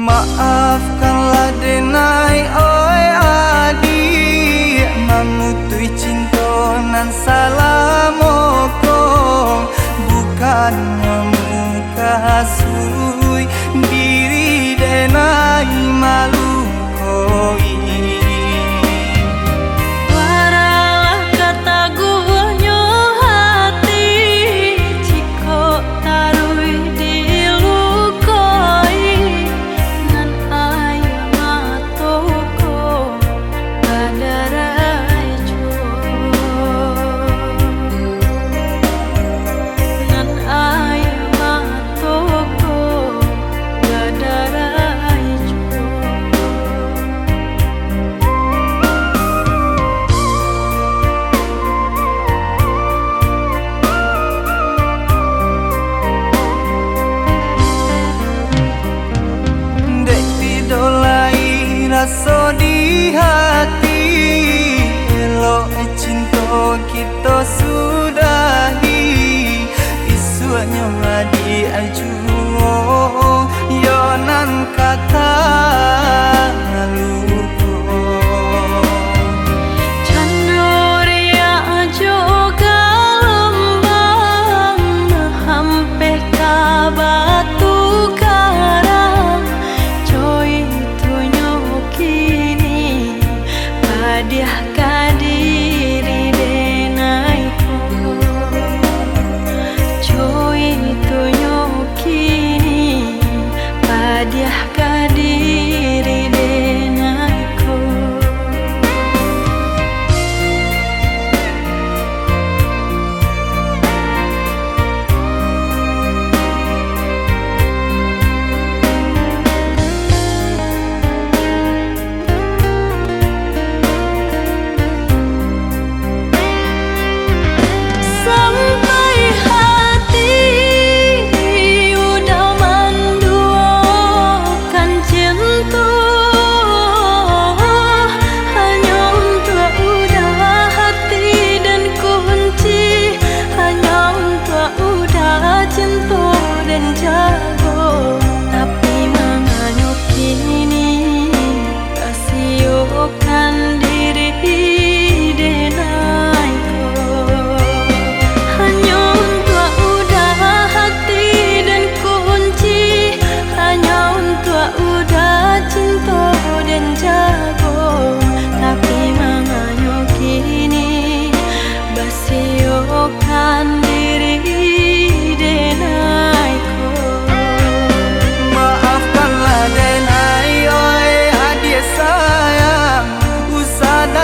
Maafkanlah denai oi adi Mangutui cinta nan salah mokong Bukannya muka hasui diri denai. 爱住。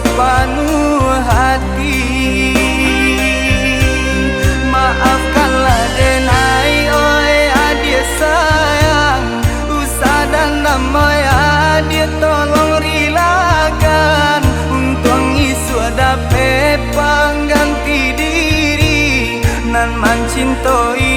Penuh hati. Maafkanlah denai oi adik sayang. Usah dan damai adik tolong rilakan. Untung isu ada pepang ganti diri. Nan mancintoi